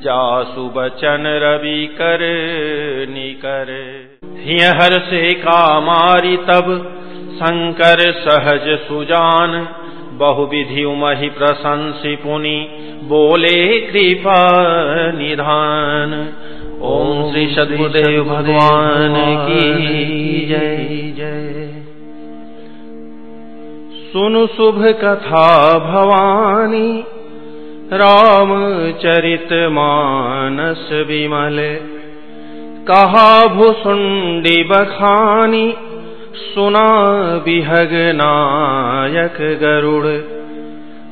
जासु बचन रवि कर निकर। हर से कामारी तब शंकर सहज सुजान। बहुविधि उमहि प्रशंसी पुनि बोले कृपा निधान। ओम श्री सदगुरुदेव भगवान की जय जय। सुनु शुभ कथा भवानी। राम चरित मानस विमल। कहा भुसुंडी बखानी, सुना बिहग नायक गरुड़।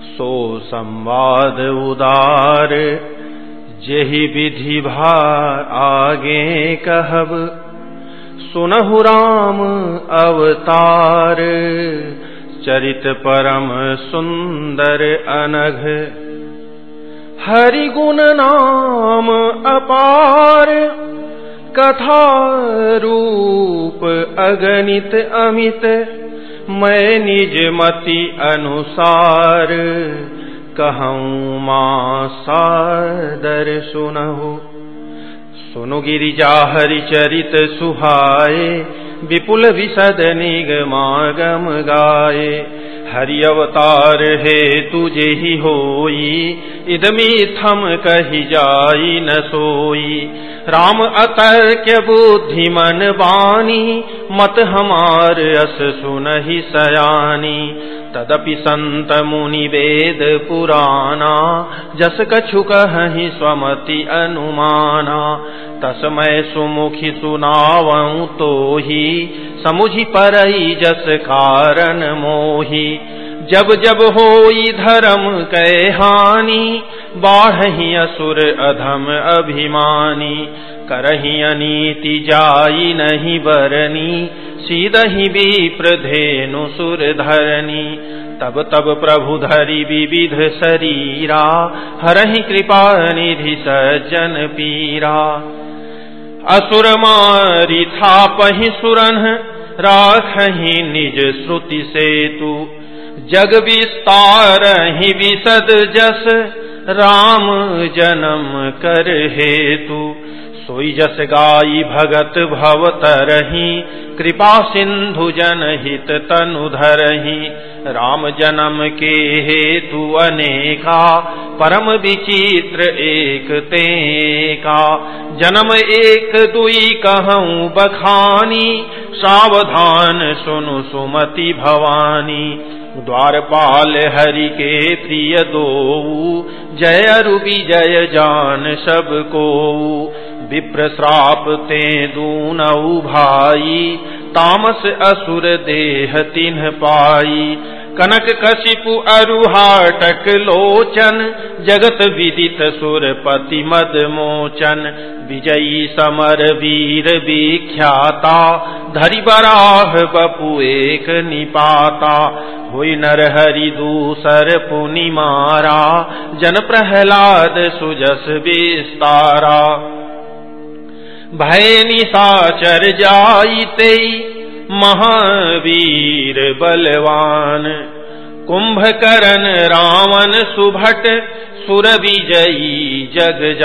सो संवाद उदार, जेहि विधि भार आगे कहब। सुनहु राम अवतार, चरित परम सुंदर अनघ। हरि गुण नाम अपार कथा रूप अगणित अमित, मैं निज मति अनुसार, कहूँ माँ सादर सुनहु। सुनु गिरिजा हरि चरित सुहाए, विपुल विशद निगमागम गाये हरि अवतार हे तुझे ही होई, इदमी थम कही जाई न सोई। राम अतर्क्य बुद्धि मन बानी, मत हमार अस सुनहि सयानी। तदपि संत मुनि वेद पुराना जस कछु कहि स्वमति अनुमाना। तस्मय सुमुखी सुनावं तो ही समुझि परई जस कारण मोही। जब जब हो धर्म कै हानि, बाढ़ही असुर अधम अभिमानी। करही अनीति जाई नहीं बरनी सीदही विप्रधेनु सुर धरनी तब तब प्रभु धरि विविध शरीरा, हरहि कृपा निधि सज्जन पीरा। असुर मारी था पही सुरन, राखही निज श्रुति से तू जग विस्तार ही विसद जस, राम जन्म कर हेतु। सोई जस गाई भगत भव तरही कृपा सिंधु जन हित तनु धरही। राम जन्म के हेतु अनेका, परम विचित्र एक ते का जन्म एक दुई कहूँ बखानी, सावधान सुनु सुमति भवानी। द्वारपाल हरि के प्रिय दो जय रुबी जय जान सब को विप्र श्राप ते दूनऊ भाई, तामस असुर देह तिन्ह पाई। कनक कशिपु अरुहाटक लोचन, जगत विदित सुरपति मद मोचन। विजयी समर वीर विख्याता, धरि बराह बपु एक निपाता। हुई नर हरि दूसर पुनि मारा, जन प्रहलाद सुजस विस्तारा। भय निशाचर जाते महावीर बलवान। कुंभकरण रावण सुभट सुर विजयी जग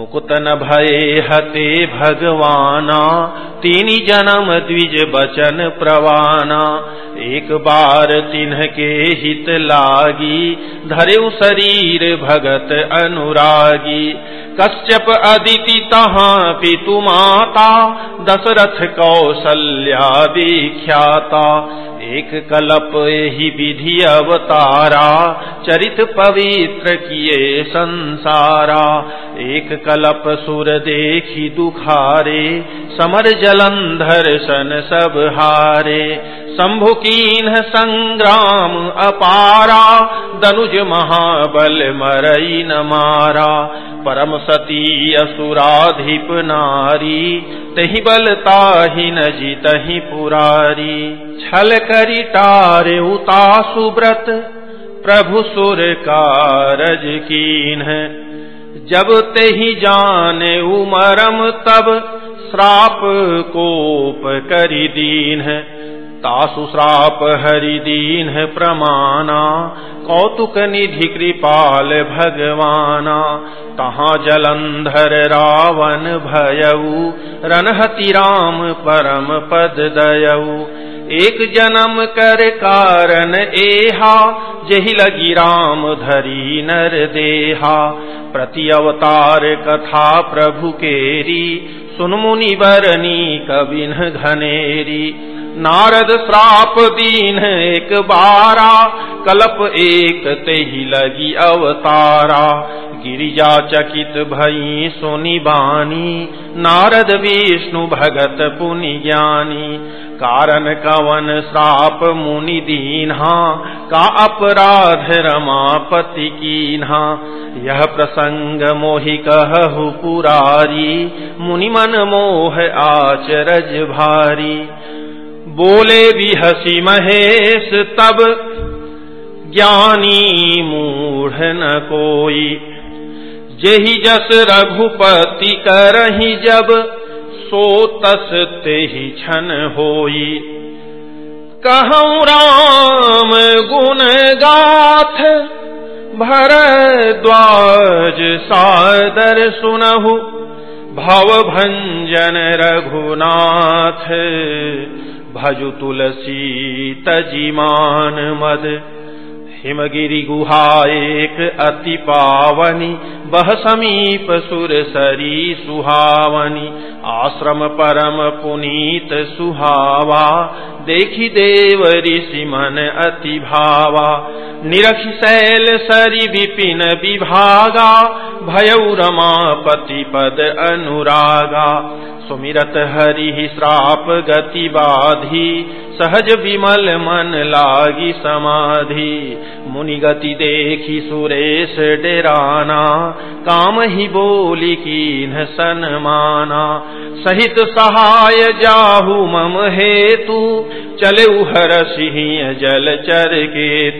जान मुकुत भये हते भगवाना, तीन जन्म द्विज बचन प्रवाना। एक बार तिन्ह के हित लागी धरे शरीर भगत अनुरागी। कश्यप अदिति तहा पितु माता, दशरथ कौशल्या विख्याता। एक कलप ही विधि अवतारा, चरित पवित्र किए संसारा। एक कलप सुर देखी दुखारे, समर जलंधर सन सब हारे। शंभु कीन संग्राम अपारा दनुज महाबल मरई न मारा। परम सती असुराधिप नारी, तही बलता ही न जीतही पुरारी। छल करी टारे उता सुब्रत प्रभु सुर कारज कीन। जब ते ही जाने उमरम तब श्राप कोप करी दीन है। तासु श्राप हरि दीन प्रमाना कौतुक निधि कृपाल भगवाना। तहाँ जलंधर रावण भयऊ रनहति राम परम पद दयऊ एक जन्म कर कारण एहा, जही लगी राम धरी नर देहा। प्रति अवतार कथा प्रभु केरी, सुन मुनि बरनी कबिन घनेरी। नारद श्राप दीन एक बारा, कलप एक ते ही लगी अवतारा। गिरिजा चकित भई सुनि बानी, नारद विष्णु भगत पुनि ज्ञानी। कारण कवन श्राप मुनि दीन्हा, का अपराध रमापति कीन्हा। यह प्रसंग मोहि कहु पुरारी, मुनि मन मोह आचरज भारी। बोले भी हसी महेश, तब ज्ञानी मूढ़ न कोई। जेहि जस रघुपति करही जब, सो तस ते ही छन होई। कहूँ राम गुण गाथ भर द्वाज सादर सुनहु। भव भंजन रघुनाथ भजु तुलसी तजिमान मद। हिमगिरि गुहा एक अति पावनी, बह समीप सुर सरी सुहावनी। आश्रम परम पुनीत सुहावा, देखी देव ऋषि मन अति भावा। निरख शैल सरी विपिन विभागा भयउ पति पद अनुरागा। सुमिरत हरि श्राप गति बाधि, सहज विमल मन लागी समाधि। मुनि गति देखी सुरेश डेराना, काम ही बोली की सनमाना। सहित सहाय जाहु मम हेतु, चले उहर सिंह जल चर के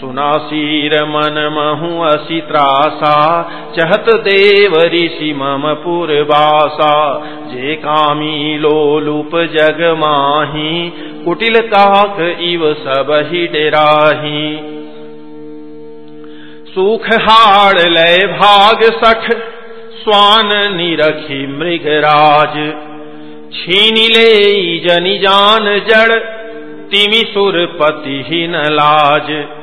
तू सुना सीर मन महु असी त्रासा, चहत देव ऋषि मम पुरवासा। जे कामी लोलुप जग माही कुटिल काक इव सब ही डेराही सुख हाड़ लय भाग सख, स्वान निरखी मृगराज। छीन ले जनि जान जड़, तिमि सुरपति ही न लाज।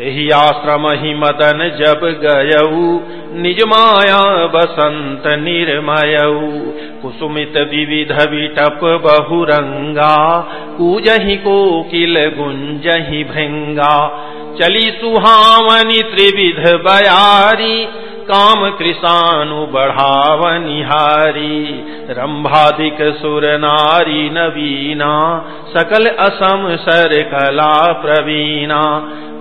तेहि आश्रम ही मदन जब गयऊ निज माया बसंत निर्मयऊ कुसुमित विविध विटप बहुरंगा कूजहि कोकिल गुंजहि भृंगा चली सुहावनी त्रिविध बयारी। काम कृषानु बढ़ावनिहारी रंभाधिक सुर नारी नवीना। सकल असम सर कला प्रवीणा।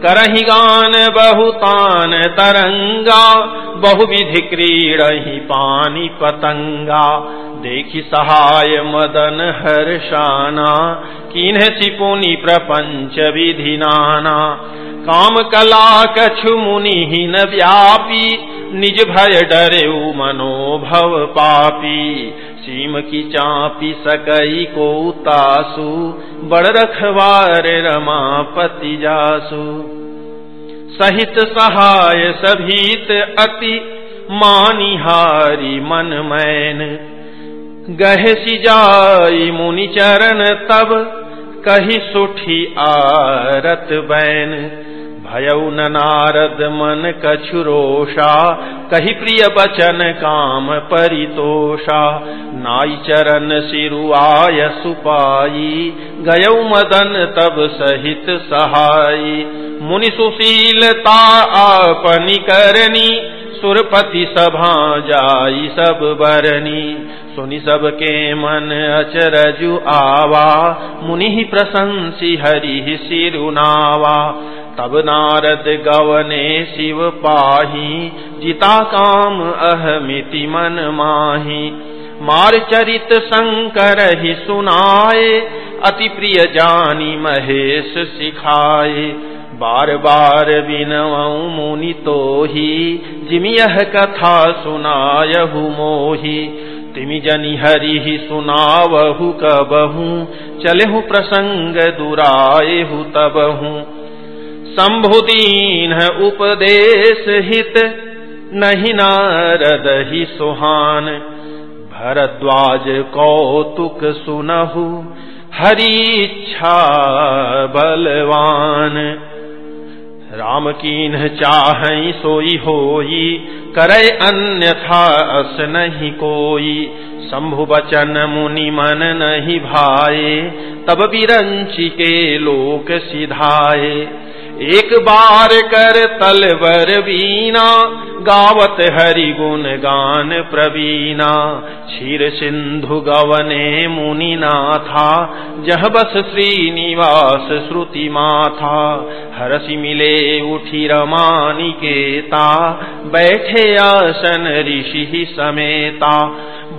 करही गान बहुतान तरंगा, बहुविधि क्रीड़ही पानी पतंगा। देखी सहाय मदन हर्षाना, किन्ह चिपुनि प्रपंच विधि नाना। काम कला कछु मुनि न व्यापी, निज भय डरे मनोभव पापी। सीम की चापी सकई को तासु, बड़ रखवार रमापति जासु। सहित सहाय सभीत अति मानिहारी मन मैन। गहे जाई मुनि चरण तब, कही सुठी आरत बैन। भयउ न नारद मन कछुरोषा कही प्रिय बचन काम परितोषा। नाई चरण सिरुआय सुपाई, गयौ मदन तब सहित सहाई। मुनि सुशीलता आपनी करनी, सुरपति सभा जाई सब बरनी। सुनि सबके मन अचरजु आवा, मुनि प्रशंसी हरि सिरुनावा तब नारद गवने शिव पाही, जिता काम अहमिति मन माही। मार चरित शंकर ही सुनाए, अति प्रिय जानी महेश सिखाए। बार बार बिनवऊ मुनि तो ही जिमि यह कथा सुनायहु मोही। तिमि जनि हरि ही सुनावहु कबहू, चलेहु प्रसंग दुराएहु तबहू। शंभुदीन उपदेश हित, नहीं नारद ही सुहान। भरद्वाज कौतुक सुनहु हरीच्छा बलवान। राम कीन चाह सोई होई करे अन्यथा अस नहीं कोई। शंभु बचन मुनि मन नहीं भाए, तब बिरंची के लोक सिधाए। एक बार कर तलवर वीणा, गावत हरि गुण गान प्रवीणा। क्षीर सिंधु गवने मुनि नाथा जह बस श्रीनिवास श्रुति माथा। हरसि मिले उठी रमानिकेता, बैठे आसन ऋषि समेता।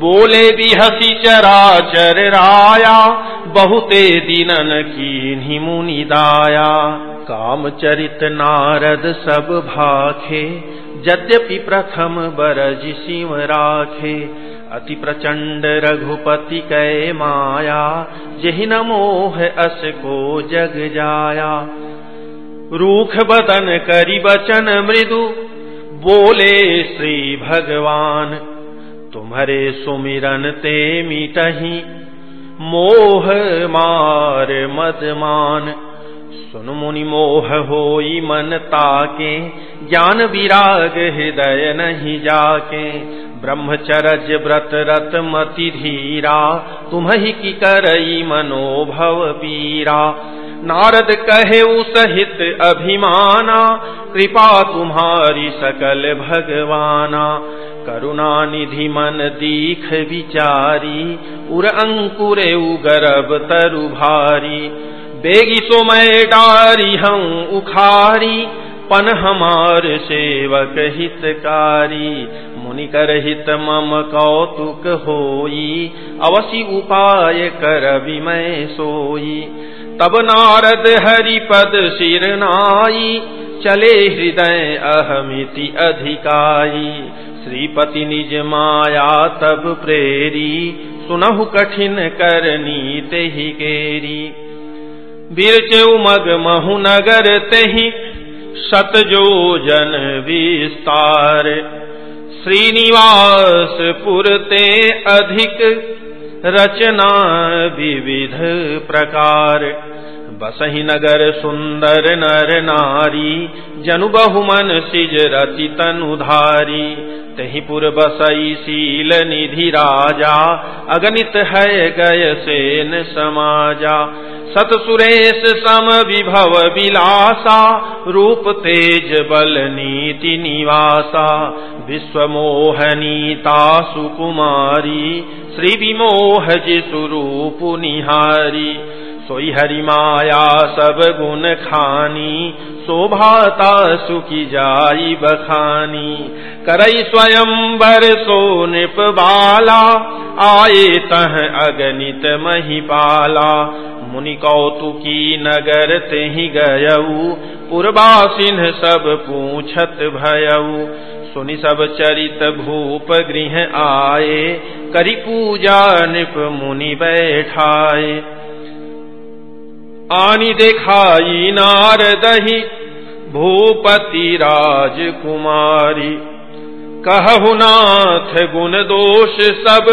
बोले भी हसी चराचर राया, बहुते दिनन की मुनि दाया। काम चरित नारद सब भाखे, यद्यपि प्रथम बरज सिंह राखे। अति प्रचंड रघुपति कै माया, जहि न मोह अस को जग जाया। रूख बदन करी बचन मृदु, बोले श्री भगवान, तुम्हारे सुमिरन ते मिटही, मोह मार मदमान सुन मुनि मोह होई मन ताके, ज्ञान विराग हृदय नहीं जाके। ब्रह्मचरज व्रत रत मति धीरा तुम्ही की करई मनोभव पीरा। नारद कहे सहित अभिमाना, कृपा तुम्हारी सकल भगवाना। करुणा निधि मन दीख विचारी, उर अंकुरे उगरब तरु भारी। बेगी सो मैं डारी हम उखारी, पन हमार सेवक हितकारी। मुनि कर हित मम कौतुक होई, अवसी उपाय कर विमय सोई। तब नारद हरिपद सिर नाई, चले हृदय अहमिति अधिकाई। श्रीपति निज माया तब प्रेरी, सुनहु कठिन करनी तेहि केरी। बिरच मग महु नगर तही सतजो जन विस्तार। श्रीनिवास पुरते अधिक रचना विविध प्रकार। बसही नगर सुंदर नर नारी, जनु बहुमन सिज रति तनुधारी तही पुर बसई शील निधि राजा, अगणित है गय सेन समाजा। सत सुरेश सम विभव विलासा, रूप तेज बल नीति निवासा। विश्व मोहनीता सुकुमारी, श्री विमोह जी स्वरूप निहारी। सोई हरि माया, सब गुण खानी। शोभाता सुखी जाई बखानी। करई स्वयं बर सो निप बाला, आए तह अगणित महिपाला। मुनि कौतुकी नगर ते गयऊ पूर्वासिन सब पूछत भयऊ। सुनि सब चरित भूप गृह आए, करी पूजा निप मुनि बैठाए। आनी देखाई नारदही, भूपति राजकुमारी। कहु नाथ गुण दोष सब,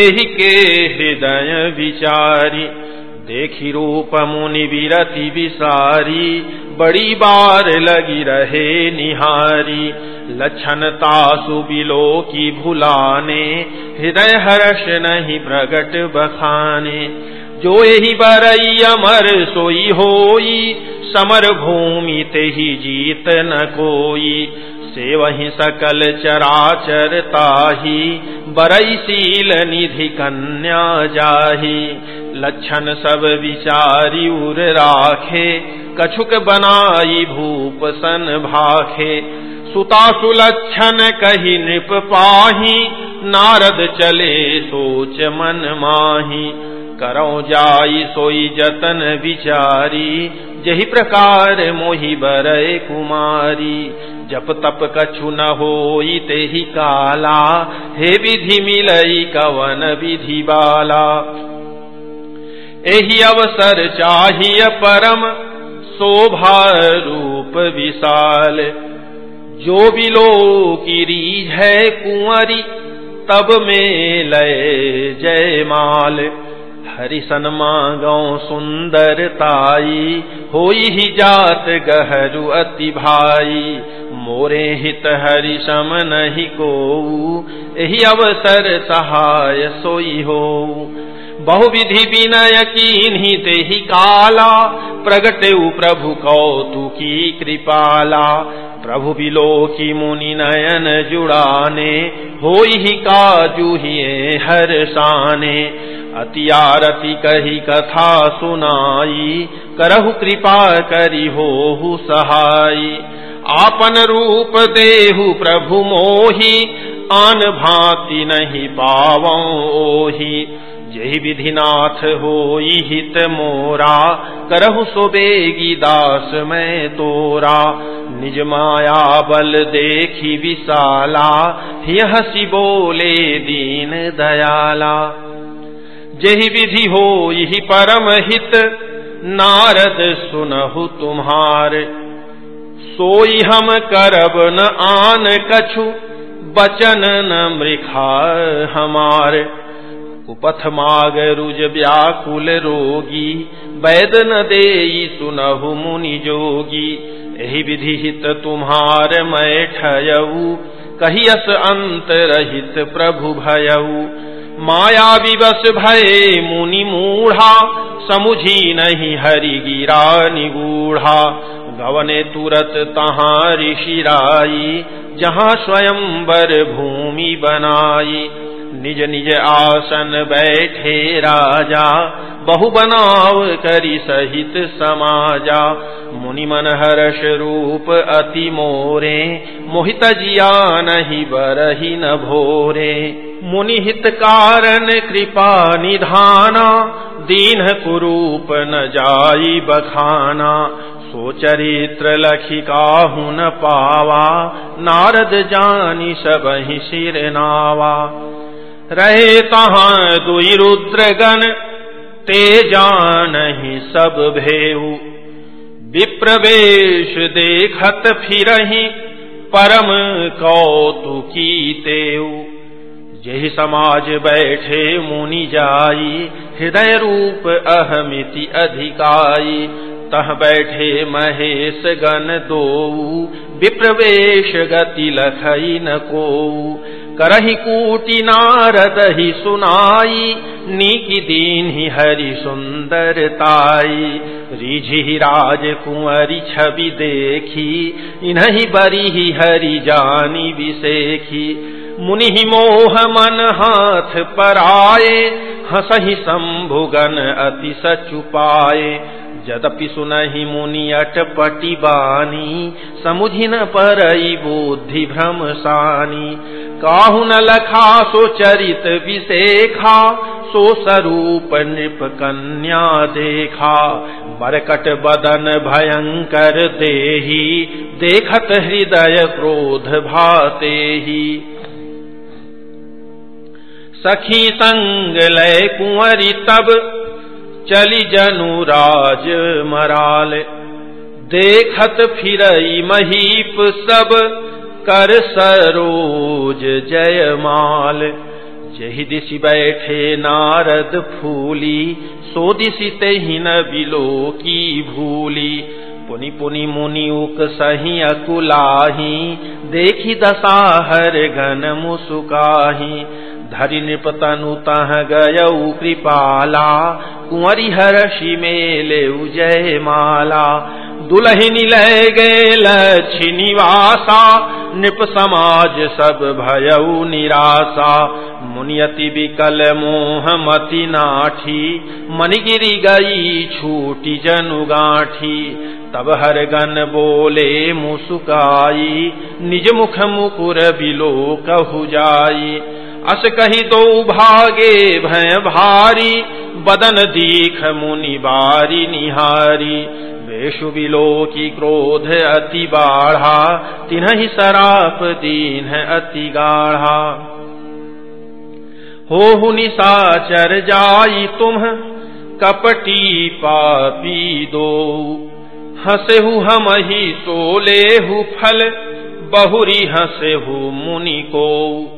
एहि के हृदय विचारी। देखी रूप मुनि विरति विसारी, बड़ी बार लगी रहे निहारी। लक्षणता सुबिलो की भुलाने, हृदय हर्ष नहीं प्रगट बखाने। जो यही बरई अमर सोई होई, समर भूमि ते ही जीत न कोई। से वही सकल चराचर ताही, बरई शील निधि कन्या जाही। लक्षण सब विचारी उर राखे, कछुक बनाई भूप सन भाखे। सुता सुलक्षण कही नृप पाही, नारद चले सोच मन माही। करो जाई सोई जतन विचारी। जही प्रकार मोहि बरय कुमारी। जप तप कछु न हो ते ही काला। हे विधि मिलई कवन विधि बाला। एहि अवसर चाहिए परम शोभा रूप विशाल। जो बिलो की है कुंवरी, तब में लय जय माल। हरिसन मागौ सुंदरताई होई ही जात गहरु अति भाई। मोरे हित हरि सम नहीं को यही अवसर सहाय सोई हो बहुविधि विनय की ही काला प्रगटे प्रभु कौतुकी कृपाला। प्रभु बिलो की मुनि नयन जुड़ाने हो ही काजू ही हर साने। अति आरती कही कथा सुनाई, करहु कृपा करी हो सहाई। आपन रूप देहु प्रभु मोही, आन भांति नहीं पावो ओही। जही विधिनाथ हो हित मोरा, करहु सोबेगी दास मैं तोरा। निज माया बल देखी विशाला हसी बोले दीन दयाला। जही विधि हो यही परम हित, नारद सुनहु तुम्हार। सोई हम करब न आन कछु, बचन न मृखा हमार। कुपथ माग रुज व्याकुल रोगी वैद न दे सुनहु मुनि जोगी यही विधि हित तुम्हार मैं ठयऊ, कहियस अंत रहित प्रभु भयऊ। माया विवश भय मुनि मूढ़ा, समुझी नहीं हरि गिरा निगूढ़ा। गवने तुरत तहाँ ऋषिराई, जहाँ स्वयंवर भूमि बनाई। निज निज आसन बैठे राजा, बहु बनाव करी सहित समाजा। मुनि मन हर्ष रूप अति मोरे, मोहित जिया नहीं बरही न भोरे। मुनि हित कारण कृपा निधाना, दीन कुरूप न जाई बखाना। सो चरित्र लखिका न पावा, नारद जानी सब ही सिर नावा। रहे तहाँ दुई रुद्रगण? ते जान ही सब भेऊ। विप्रवेश देखत फिर परम कौतुकी तेऊ। यही समाज बैठे मुनि जाई, हृदय रूप अहमिति अधिकाई। तह बैठे महेश गण दो विप्रवेश गति लखई न को करही कूटी नारद ही सुनाई, नीकी दीन ही हरि सुंदरताई रिझी राज कुंवरी छवि देखी, इन्हीं बरी ही हरि जानी विसेखी। मुनि मोह मन हाथ पर आए हसही शंभुगन अति सचुपाए जदपि सुनहि मुनि अटपटी बानी, समुझि न परई बुद्धि भ्रम सानी काहु न लखा सो चरित विशेखा, सो स्वरूप नृप कन्या देखा। बरकट बदन भयंकर देही, देखत हृदय क्रोध भाते ही सखी संग लय कुंवरी तब चली जनुराज मराल। देखत फिर महीप सब, कर सरोज जयमाल जही दिशि बैठे नारद फूली, सो दिशि ही न बिलो की भूली। पुनि पुनि मुनि उक सही अकुलाही, देखी दसाहर घन मुसुकाही। धरि नृपतनु तह गयऊ कृपाला कुंवरी हर्षि मेले जय माला दुलहिनी लय गे लक्ष्मी निवासा नृप समाज सब भयऊ निराशा। मुनियति विकल मोह मति नाठी, मणिगिरी गई छूटी जनु गाठी। तब हर गन बोले, मुसुकाई, निज मुख मुकुर बिलो कहु जाई। अस कही दो भागे भय भारी, बदन दीख मुनि बारी निहारी। वेशु बिलो की क्रोध अति बाढ़ा तिन्ह ही सराप दीन है अति गाढ़ा। हो निशाचर जाई तुम, कपटी पापी दो। हसेहु हम ही तो लेहु फल, बहुरी हसेहु मुनि को।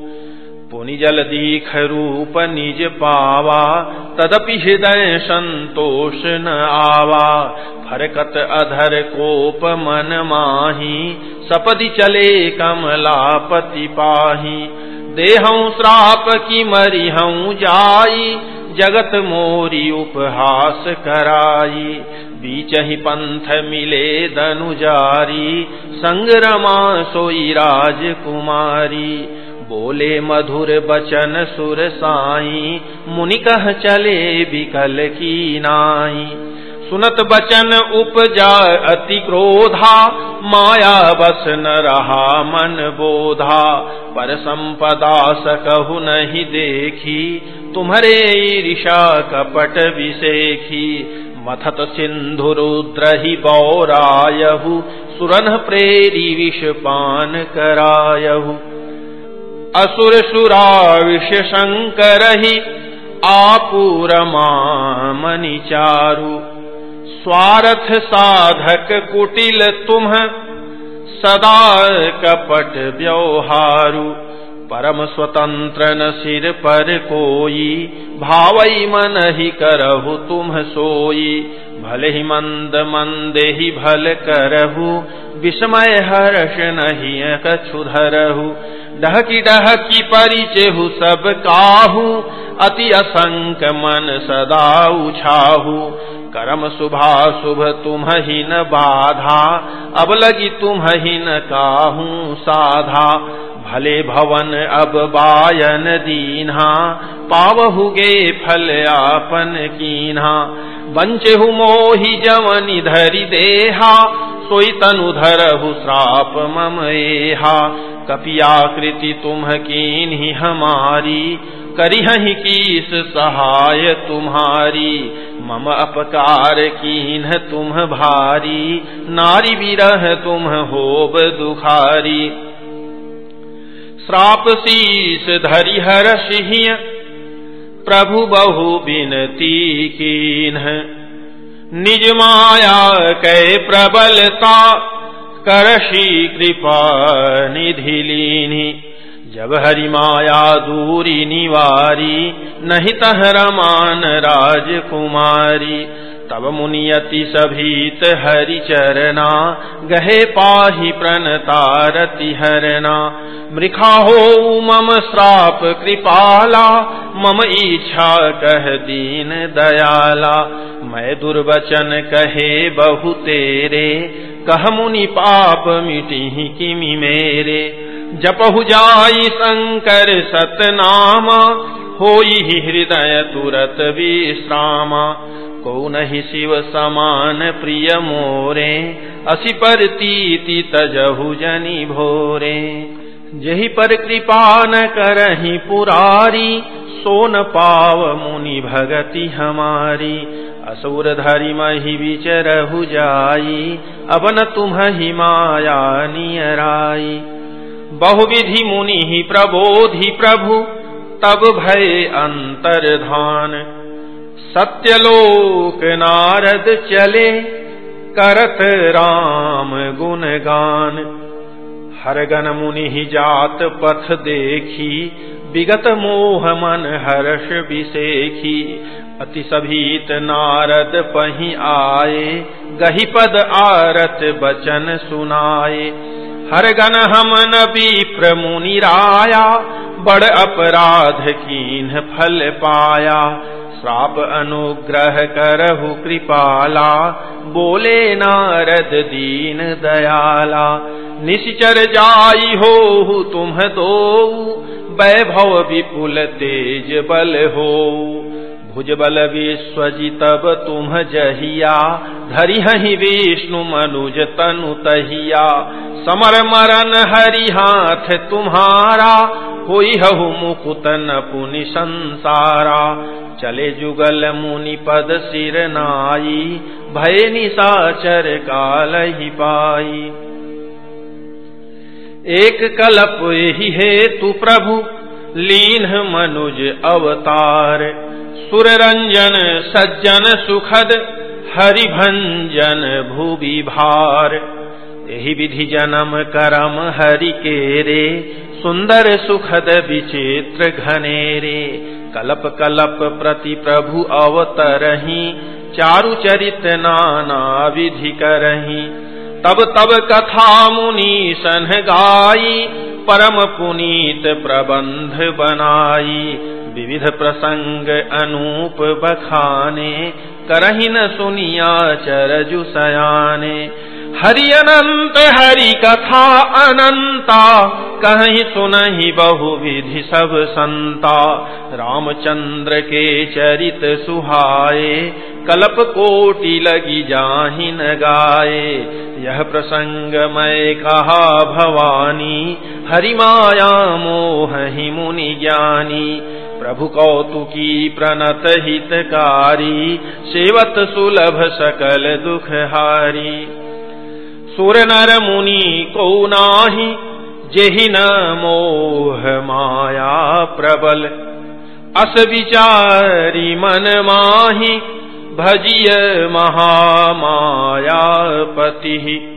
पुनि जल दीख रूप निज पावा, तदपि हृदय संतोष न आवा। फरकत अधर कोप मन माही, सपदि चले कमलापति पाही। देहऊ श्राप की मरी हूँ जाई, जगत मोरी उपहास कराई। बीच ही पंथ मिले दनुजारी संग्रमा सोई राजकुमारी। बोले, मधुर बचन सुर साई, मुनि कह चले बिकल की नाई। सुनत बचन उपजा अति क्रोधा, माया बस न रहा मन बोधा। पर संपदा सकहु नहीं देखी, तुम्हारे ईर्षा कपट विसेखी। मथत सिंधु रुद्र ही बौरायहु, सुरन प्रेरी विष पान करायहु। असुर सुरा विष शंकर ही आपूर मनी स्वार्थ साधक कुटिल तुम सदा कपट व्यवहारु परम स्वतंत्र न सिर पर कोई भावई मन ही करहु तुम सोई भले ही मंद मंदे ही भल करहु विस्मय हर्ष नहीं कछुधरहु डहकी डहकी परिचेहु, सब काहू। अति असंक मन सदा उछाहू। करम शुभा शुभ तुम ही न बाधा, अब लगी तुम ही न काहू साधा। भले भवन अब बायन दीन्हा, पावहुगे फल आपन कीन्हा। बंचहु मोहि जवनि धरि देहा, सोई तनु धरहु श्राप मम एहा। कपियाकृति तुम कीन ही हमारी करिहि कीस सहाय तुम्हारी। मम अपकार कीन तुम भारी, नारी विरह तुम होब दुखारी। श्राप शीस धरि हर सिंह, प्रभु बहु बिनती कीन निज माया कै प्रबलता करशी कृपा निधि लीनी। जब हरि माया दूरी निवारी नहीं तह रमान राजकुमारी। तब मुनियति सभीत हरि चरना गहे पाही प्रणतारति हरना मृखा हो मम श्राप कृपाला, मम इच्छा कह दीन दयाला। मैं दुर्वचन कहे बहु तेरे, कह मुनि पाप मिटी किमि मेरे। जपहु जाई शंकर सतनामा, होई हृदय तुरत विश्रामा। को नहीं शिव समान प्रिय मोरे। असि पर तीति तजहु जनी भोरे। जही पर कृपा न करही पुरारी, सोन पाव मुनि भगति हमारी। असुर धरि मही विचरहु जाई अब न तुम ही माया नियराई। बहुविधि मुनि ही प्रबोधि प्रभु, तब भय अंतर्धान। सत्यलोक नारद चले, करत राम गुणगान। हर गण मुनि जात पथ देखी, विगत मोह मन हर्ष विशेखी अति सभीत नारद पही आए, गही पद आरत बचन सुनाए। हर गण हम नबी प्रमुनि राया, बड़ अपराध कीन फल पाया। श्राप अनुग्रह करहु कृपाला, बोले नारद दीन दयाला। निश्चर जाई हो तुम दो वैभव विपुल तेज बल हो। भुज बल विश्वजी तब तुम जहिया धरि हहि विष्णु मनुज तनु तहिया। समर मरन हरि हाथ तुम्हारा, होई हहु मुकुतन पुनि संसारा। चले जुगल मुनि पद सिर नाई, भय निशाचर काल ही पाई। एक कलप ही है तू प्रभु लीन मनुज अवतार। सुर रंजन सज्जन सुखद, हरिभंजन भूवि भार। यही विधि जन्म करम हरि के रे सुंदर सुखद विचित्र घनेरे कलप कलप प्रति प्रभु अवतरही, चारु चरित नाना विधि करही। तब तब कथा मुनि सन गाई, परम पुनीत प्रबंध बनाई। विविध प्रसंग अनूप बखाने, करही न सुनिया चरजु सयाने। हरि अनंत हरि कथा अनंता कहीं सुनहि बहु विधि सब संता। रामचंद्र के चरित सुहाए, कल्प कोटि लगी जाहि न गाए। यह प्रसंग मैं कहा भवानी हरि माया मोह ही मुनि ज्ञानी। प्रभु कौतुकी प्रणत हितकारी, सेवत सुलभ सकल दुख हारी सुर नर मुनि को नाही, जेहि न मोह माया प्रबल। अस विचारी मन माही, भजिय महामायापति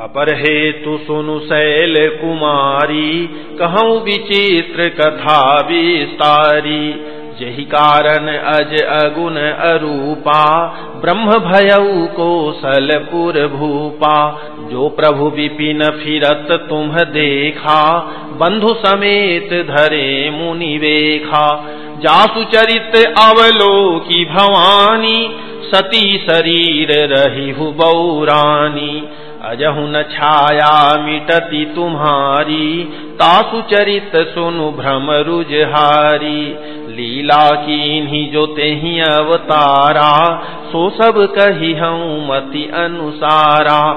अपर हेतु सुनु शैल कुमारी, कहूँ विचित्र कथा विस्तारी। जही कारण अज अगुण अरूपा, ब्रह्म भयऊ कोसलपुर भूपा जो प्रभु विपिन फिरत तुम देखा, बंधु समेत धरे मुनि वेखा। जासु चरित अवलोकी भवानी, सती शरीर रही हु बौरानी। अजहु न छाया मिटती तुम्हारी, तासु चरित सुनु भ्रम रुजहारी। लीला की जो ते ही अवतारा, सो सब कही हूँ मति अनुसारा।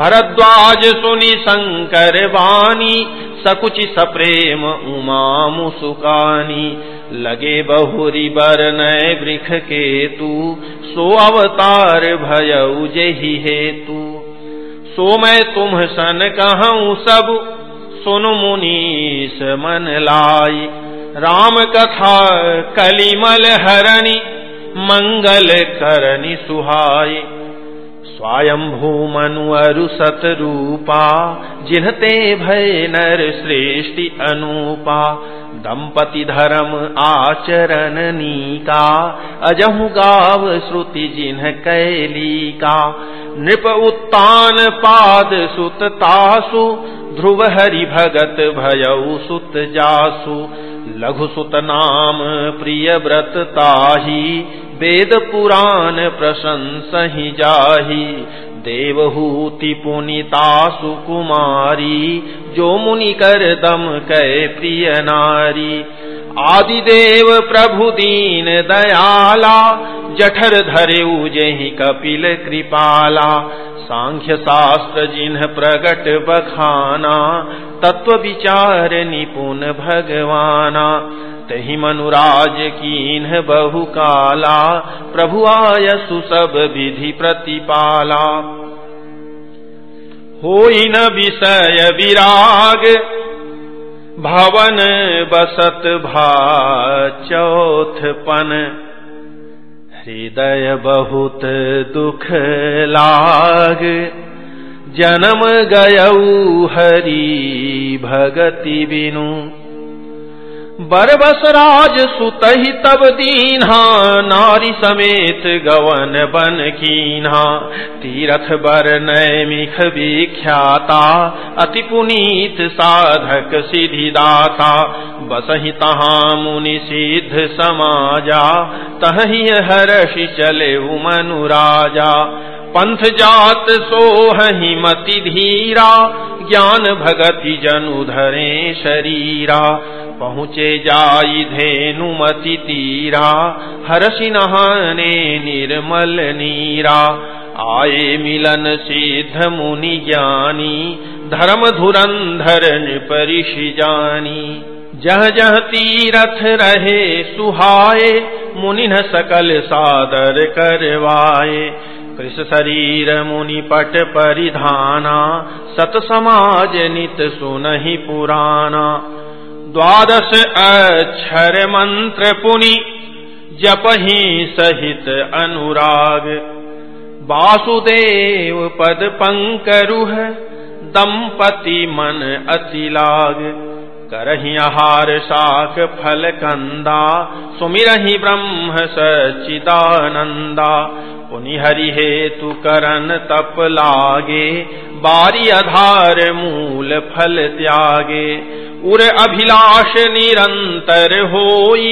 भरद्वाज सुनि शंकर वाणी, सकुच सप्रेम उमा मुसुकानी। लगे बहुरी बर नय वृख के तू सो अवतार भय जही हेतु। सो मैं तुम सन कहूँ सब। सुन मुनीस मन लाई। राम कथा कलिमल हरणी, मंगल करनी सुहाई। स्वायंभू मनु सत रूपा जिन्हते भय नर श्रेष्ठि अनुपा। दंपति धर्म आचरण नीका, अजहु गाव श्रुति जिन्ह कैली का। नृप उत्तान पाद सुत तासु, ध्रुव हरि भगत भयऊ सुत जासु। लघु सुत नाम प्रिय व्रत ताही, वेद पुराण प्रशंस ही जाही। देवहूति पुनिता सुकुमारी जो मुनि कर दम कै प्रिय नारी। आदिदेव प्रभु दीन दयाला, जठर धरे उजहि कपिल कृपाला। सांख्य शास्त्र जिन्ह प्रगट बखाना, तत्व विचार निपुण भगवाना। तही मनुराज कीन बहु काला प्रभु आयसु सब विधि प्रतिपाला। हो न विषय विराग भवन बसत भा चौथपन हृदय बहुत दुख लाग। जन्म गयऊ हरि भगति बिनु। बरबस राज सुतहि तब दीन्हा, नारी समेत गवन बन कीन्हा। तीरथ बर नैमिख विख्याता, अति पुनीत साधक सिधिदाता बसहि तहा मुनि सिद्ध समाजा तहि हर्षि चले मनु राजा। पंथ जात सोहि मति धीरा, ज्ञान भगति जनु धरे शरीरा। पहुँचे जाई धेनुमति तीरा, हर्षि नहाने निर्मल नीरा। आए मिलन सिद्ध मुनि ज्ञानी, धर्म धुरंधर परिषि जानी। जह जह तीरथ रहे सुहाए, मुनि सकल सादर करवाए। कृष शरीर मुनि पट परिधाना, सत समाज नित सुनहि पुराना। द्वादश अक्षर मंत्र पुनि, जपही सहित अनुराग। वासुदेव पद पंकरुह, दंपति मन अति लाग करही आहार शाक फल कंदा, सुमिरहि ब्रह्म सचिदानंदा पुनि हरि हेतु करन तप लागे, बारी आधार मूल फल त्यागे। उर अभिलाष निरंतर होई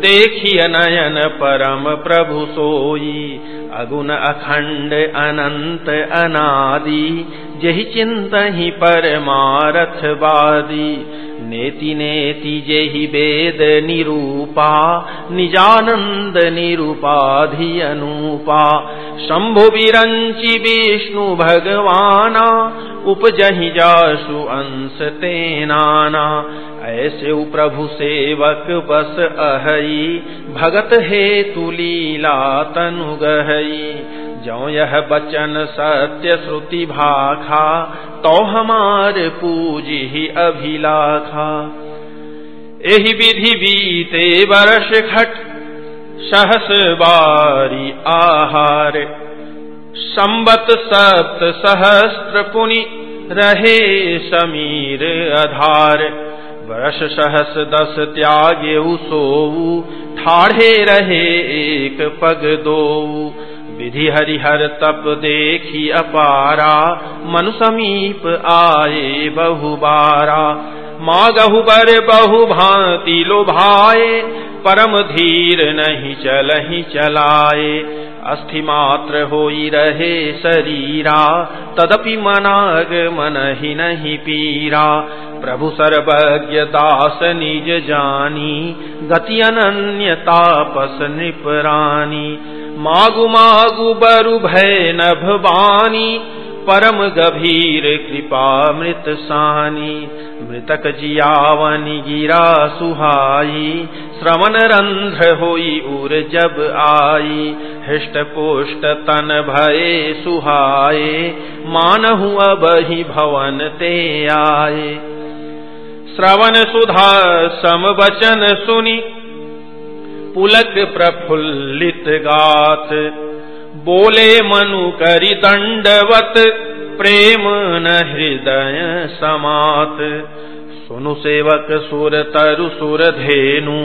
देखिय नयन परम प्रभु सोई। अगुण अखंड, अनंत, अनादि। जहि चिंत ही परमारथ बादी। नेति नेति जेहि वेद निरूपा, निजानंद निरूपाधि अनुपा। शंभु विरंचि विष्णु भगवाना, उपजहि जासु अंश तेनाना। ऐसे प्रभु सेवक बस अहई। भगत हे तुलीला तनु गहई। जो यह बचन सत्य श्रुति भाखा तो हमार पूजी ही अभिलाखा। एहि विधि बीते वर्ष खट सहस बारी आहार। संबत सप्त सहस्त्र पुनि रहे समीर आधार वर्ष सहस दस त्यागे सोऊ ठाढ़े रहे एक पग दो विधि हरिहर तप देखी अपारा, मनु समीप आए बहुबारा। माँ गहु बर बहु भांति लो भाए परम धीर नहीं चल ही चलाए। अस्थि मात्र हो रहे शरीरा, तदपि मनाग मन ही नहीं पीरा। प्रभु सर्वज्ञ दास निज जानी, गति अनन्य तापस निपरानी। मागु मागु बरु भय नभ बानी, परम गभीर कृपा मृत सानी। मृतक जियावनी गिरा सुहाई, श्रवण रंध्र होई उर जब आई। हृष्ट पुष्ट तन भये सुहाए मानहु अब ही भवन ते आए श्रवण सुधा सम वचन सुनी, पुलक प्रफुल्लित गात बोले मनु करी दंडवत प्रेम न हृदय समात। सुनु सेवक सुर तरु सुर धेनु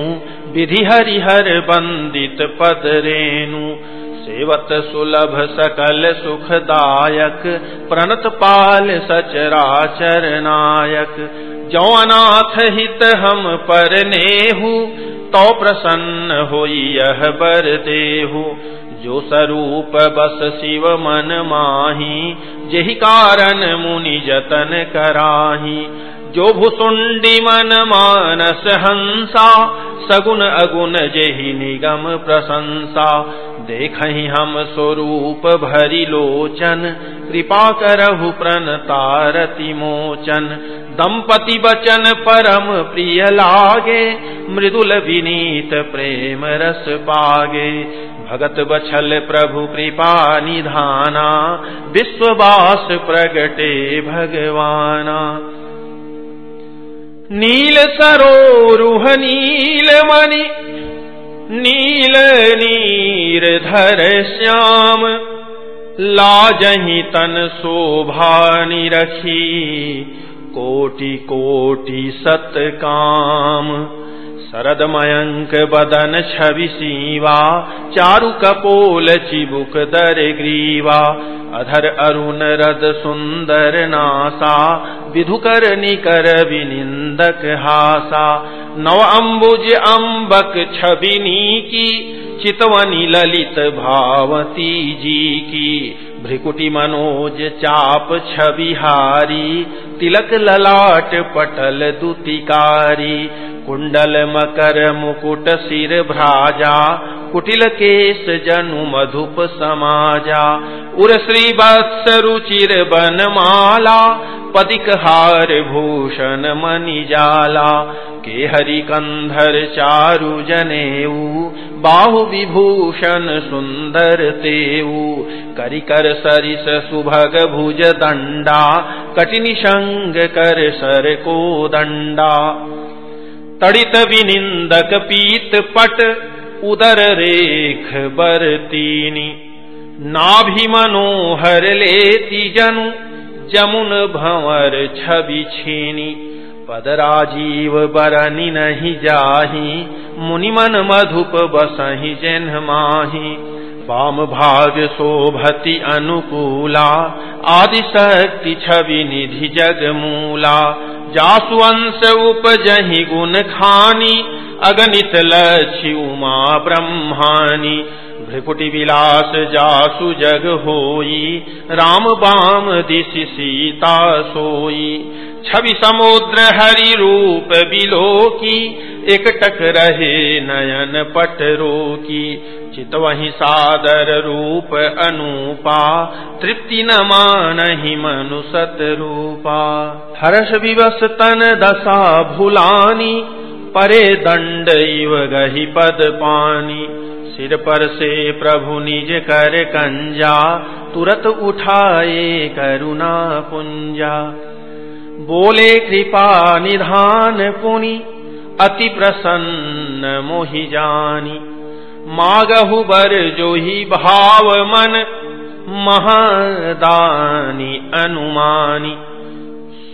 विधि हरिहर बंदित पद रेणु सेवत सुलभ सकल सुखदायक, प्रणत पाल सचराचर नायक। जो अनाथ हित हम पर नेहू तो प्रसन्न हो यह बर देहू। जो स्वरूप बस शिव मन माही, जही कारण मुनि जतन कराही। जो भुसुंडी मन मानस हंसा सगुन अगुन जेहि निगम प्रशंसा। देख हम स्वरूप भरी लोचन, कृपा करहु प्रण तारति मोचन। दंपति बचन परम प्रिय लागे, मृदुल विनीत प्रेम रस पागे। भगत बछल प्रभु कृपा निधाना, विश्ववास प्रगटे भगवाना। नील सरोरुह नीलमणि, नील नीर धर श्याम, लाजही तन शोभा रखी कोटि कोटि सत काम शरद मयंक बदन छवि सीवा, चारु कपोल चिबुक दर ग्रीवा। अधर अरुण रद सुंदर नासा, विधुकर निकर विनिंदक हासा। नव अम्बुज अम्बक छबिनी की चितवनी ललित भावती जी की। भ्रिकुटी मनोज चाप छबिहारी तिलक ललाट पटल दुतिकारी। कुंडल मकर मुकुट सिर भ्राजा, कुटिल केश जनु मधुप समाजा। उर श्री वत्स रुचिर बनमाला, पदिक हार भूषण मणि जाला। के हरि कंधर चारु जनेऊ, बाहु विभूषण सुंदर तेऊ। करिकर सरिस सुभग भुज दंडा, कटिनि संग कर सर को दंडा। तड़ित विनिंदक पीत पट, उदर रेख बरतीनी। नाभि मनोहर लेती जनु, जमुन भंवर छवि छीनी। पद राजीव बरनी नहीं जाही मुनि मन मधुप बसही जन्ह माही। वाम भाग शोभति अनुकूला आदि छवि निधि जग मूला जासुवंश उपजहि गुण खानी, अगणित लक्ष्य उमा ब्रह्मानी। भ्रिकुटि विलास जासु जग होई, राम बाम दिशि सीता सोई। छवि समुद्र हरि रूप बिलो की एक टक रहे नयन पट रोकी चित वही सादर रूप अनुपा, तृप्ति न मान ही मनुसत रूपा हर्ष विवस तन दशा भुलानी, परे दंड इव गही पद पानी। सिर पर से प्रभु निज कर कंजा, तुरत उठाए करुणा पुंजा। बोले कृपा निधान पुनि अति प्रसन्न मोहि जानी। मागहु बर जो ही भाव मन, महादानी अनुमानी।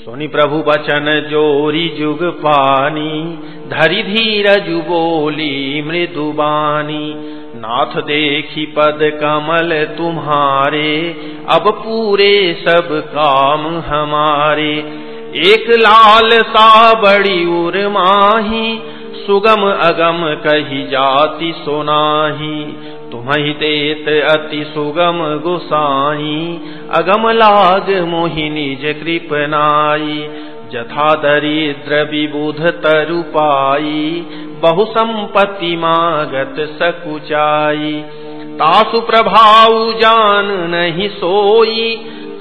सुनि प्रभु बचन जोरी जुग पानी, धरि धीरजु बोली मृदुबानी नाथ देखी पद कमल तुम्हारे, अब पूरे सब काम हमारे। एक लाल सा बड़ी उर माही, सुगम अगम कही जाति सोनाही। तुम्हें देत अति सुगम गुसाई अगम लाग मोहिनी ज कृपनाई जथा दरिद्र विबुध तरु पाई बहु संपत्ति मागत सकुचाई। तासु प्रभाव जान नहीं सोई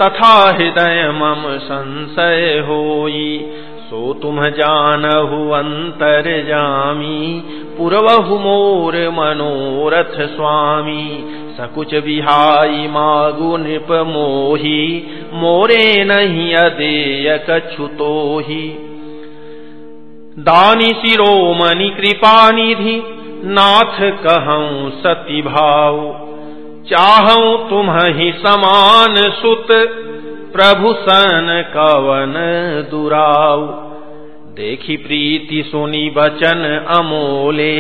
तथा हृदय मम संशय होई। सो तुम जानहु अंतर जामी, पुरवहु मोर मनोरथ स्वामी। सकुच बिहाई मागु नृप मोही, मोरे नहीं अदेय कछुतो ही दानी शिरोमणि कृपा निधि, नाथ कहूँ सती भाव चाहूँ तुम ही समान सुत, प्रभु सन कवन दुराव देखी प्रीति सुनी बचन अमोले,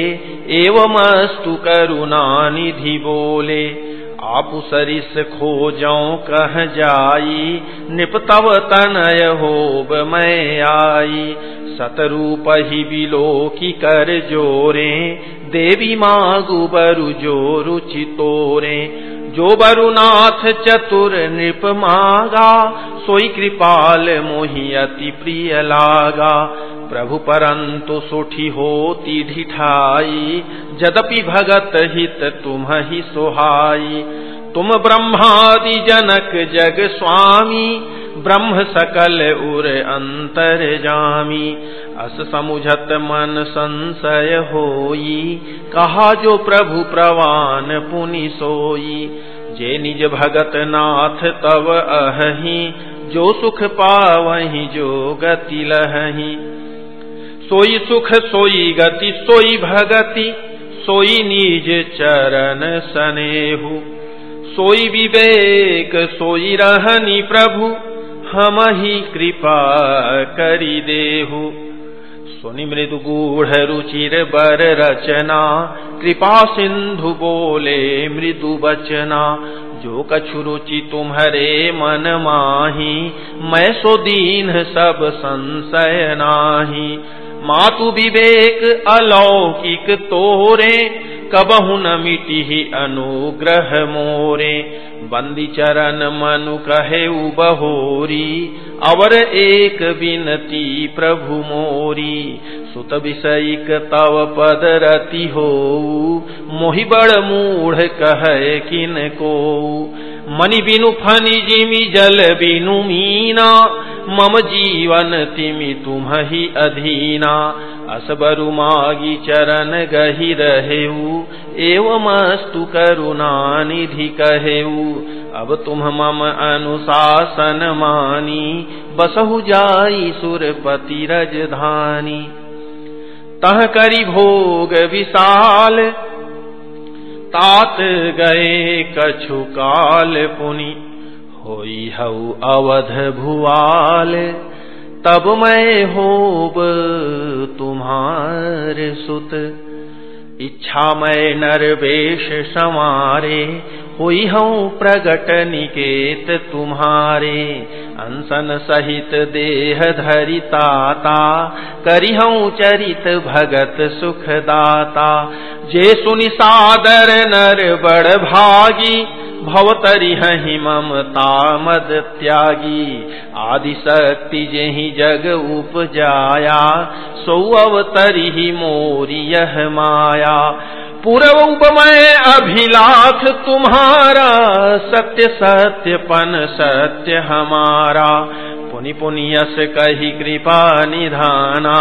एवं अस्तु करुणा निधि बोले। आप सरिस खोजौ कह जाई, निपतव तनय होब मैं आई। सतरूप ही बिलो की कर जोरे देवी मागु बरु जो रुचि तोरे, जो बरुनाथ चतुर नृप मागा, सोई कृपाल मोहि अति प्रिय लागा। प्रभु परंतु सुठी होती ढिठाई जदपि भगत हित तुम ही सोहाई। तुम ब्रह्मादि जनक जग स्वामी ब्रह्म सकल उर अंतर जामी। अस समुझत मन संशय होई। कहा जो प्रभु प्रवान पुनि सोई। जे निज भगत नाथ तव अहि जो सुख पावही जो गति लही सोई सुख सोई गति सोई भगति। सोई निज चरण सनेहु। सोई विवेक सोई रहनी प्रभु। हम ही कृपा करी देहु। सुनि मृदु गूढ़ रुचिर बर रचना, कृपा सिंधु बोले मृदु बचना जो कछु रुचि तुम्हारे मन माही, मैं सो दीन सब संशय नाही। मातु विवेक अलौकिक तोरे, कबहु न मिटी अनुग्रह मोरे। बंदी चरण मनु कहे बहोरी। अवर एक बिनती प्रभु मोरी। सुत विषयिक तव पद रति हो मोहि बड़ मूढ़ कहे किन को मनि बिनु फनि जिमि जल बिनु मीना, मम जीवन तिमि तुम ही अधीना। असबरु मागी चरण गही रहेऊ एवं अस्तु करुणा निधि कहेऊ अब तुम मम अनुशासन मानी, बसहु जाई सुरपति रजधानी। तह करी भोग विशाल तात गए कछु काल पुनि। होई हऊ अवध भुआल, तब मैं होब तुम्हार सुत। इच्छा मैं नरवेश समारे हुई हूँ प्रगट निकेत तुम्हारे। अंसन सहित देह धरिताता, करी हूँ चरित भगत सुखदाता। जे सुनि सादर नर बड़ भागी भवतरि हहि ममता मद त्यागी। आदि शक्ति जेहि जग उपजाया, सौ अवतरि मोरी यह माया। पूर्व उपमय अभिलाख तुम्हारा सत्य सत्यपन सत्य हमारा। पुनि पुनियस कही कृपा निधाना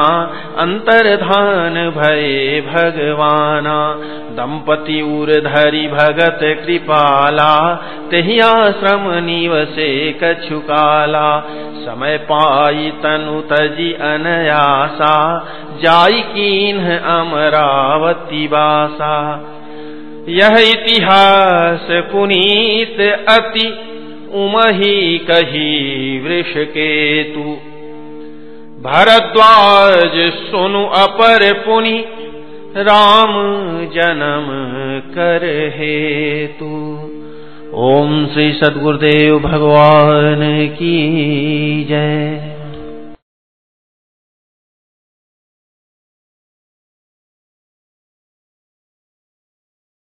अंतर्धान भये भगवाना। दंपति उर धरि भगत कृपाला, तही आश्रम निवसे कछुकाला समय पाई तनु तजी अनयासा, जाई कीन्ह अमरावती बासा। यह इतिहास पुनीत अति उमही कही वृष केतु भरद्वाज सुनु अपर पुनि, राम जन्म कर हे तू ओम श्री सदगुरुदेव भगवान की जय।